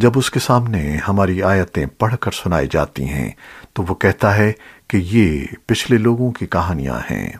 جب اس کے سامنے ہماری آیتیں پڑھ کر سنائی جاتی ہیں تو وہ کہتا ہے کہ یہ پچھلے لوگوں کی کہانیاں ہیں۔